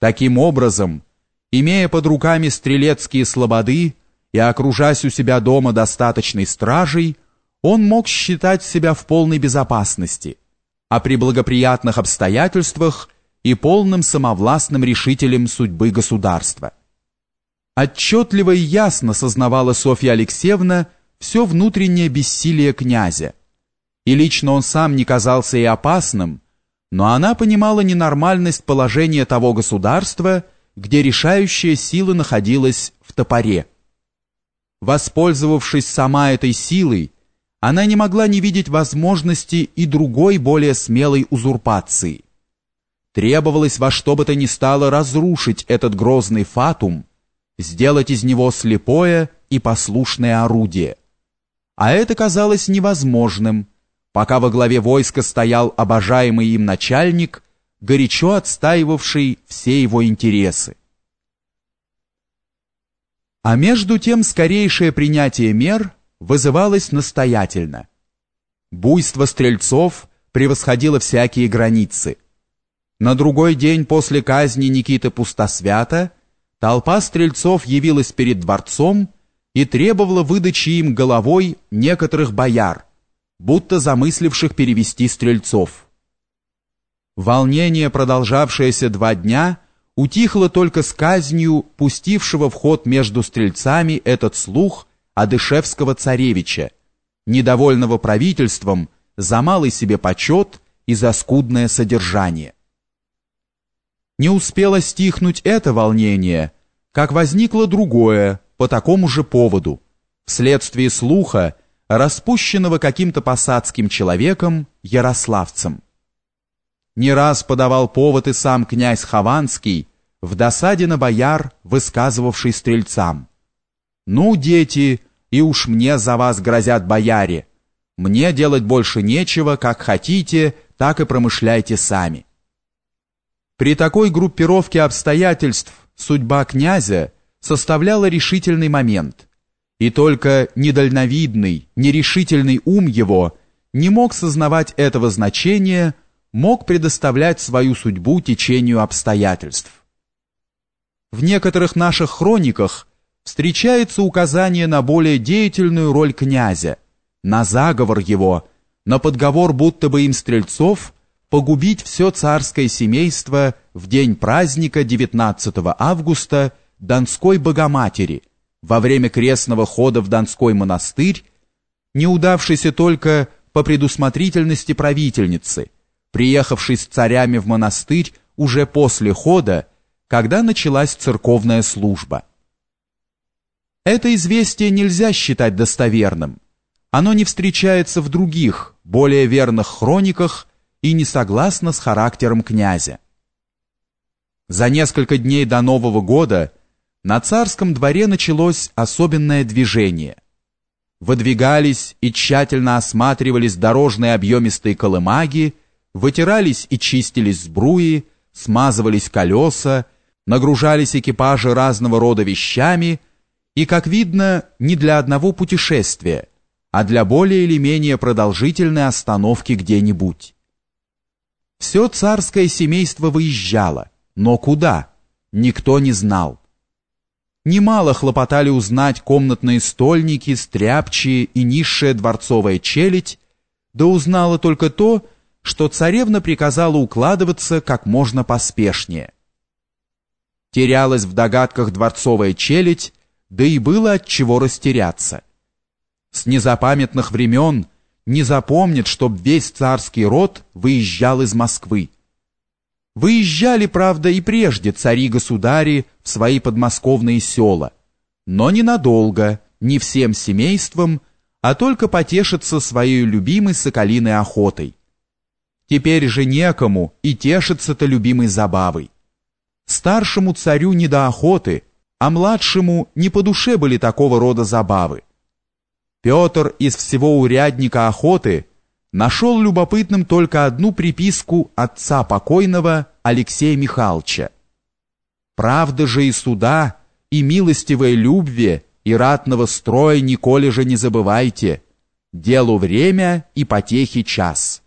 Таким образом, имея под руками стрелецкие слободы и окружась у себя дома достаточной стражей, он мог считать себя в полной безопасности, а при благоприятных обстоятельствах и полным самовластным решителем судьбы государства. Отчетливо и ясно сознавала Софья Алексеевна все внутреннее бессилие князя, и лично он сам не казался и опасным, но она понимала ненормальность положения того государства, где решающая сила находилась в топоре. Воспользовавшись сама этой силой, она не могла не видеть возможности и другой более смелой узурпации. Требовалось во что бы то ни стало разрушить этот грозный фатум, сделать из него слепое и послушное орудие. А это казалось невозможным, пока во главе войска стоял обожаемый им начальник, горячо отстаивавший все его интересы. А между тем скорейшее принятие мер вызывалось настоятельно. Буйство стрельцов превосходило всякие границы. На другой день после казни Никиты Пустосвята толпа стрельцов явилась перед дворцом и требовала выдачи им головой некоторых бояр, будто замысливших перевести стрельцов. Волнение, продолжавшееся два дня, утихло только с казнью пустившего в ход между стрельцами этот слух Адышевского царевича, недовольного правительством за малый себе почет и за скудное содержание. Не успело стихнуть это волнение, как возникло другое по такому же поводу, вследствие слуха, распущенного каким-то посадским человеком, ярославцем. Не раз подавал повод и сам князь Хованский, в досаде на бояр, высказывавший стрельцам. «Ну, дети, и уж мне за вас грозят бояре. Мне делать больше нечего, как хотите, так и промышляйте сами». При такой группировке обстоятельств судьба князя составляла решительный момент – и только недальновидный, нерешительный ум его не мог сознавать этого значения, мог предоставлять свою судьбу течению обстоятельств. В некоторых наших хрониках встречается указание на более деятельную роль князя, на заговор его, на подговор будто бы им стрельцов погубить все царское семейство в день праздника 19 августа Донской Богоматери, во время крестного хода в Донской монастырь, неудавшийся только по предусмотрительности правительницы, приехавшей с царями в монастырь уже после хода, когда началась церковная служба. Это известие нельзя считать достоверным. Оно не встречается в других, более верных хрониках и не согласно с характером князя. За несколько дней до Нового года на царском дворе началось особенное движение. Выдвигались и тщательно осматривались дорожные объемистые колымаги, вытирались и чистились сбруи, смазывались колеса, нагружались экипажи разного рода вещами, и, как видно, не для одного путешествия, а для более или менее продолжительной остановки где-нибудь. Все царское семейство выезжало, но куда? Никто не знал. Немало хлопотали узнать комнатные стольники, стряпчие и низшая дворцовая челядь, да узнала только то, что царевна приказала укладываться как можно поспешнее. Терялась в догадках дворцовая челядь, да и было от чего растеряться. С незапамятных времен не запомнит, чтоб весь царский род выезжал из Москвы. Выезжали, правда, и прежде цари-государи в свои подмосковные села, но ненадолго, не всем семейством, а только потешиться своей любимой соколиной охотой. Теперь же некому и тешиться-то любимой забавой. Старшему царю не до охоты, а младшему не по душе были такого рода забавы. Петр из всего урядника охоты нашел любопытным только одну приписку отца покойного Алексея Михайловича. «Правда же и суда, и милостивой любви, и ратного строя николи же не забывайте. Делу время и потехи час».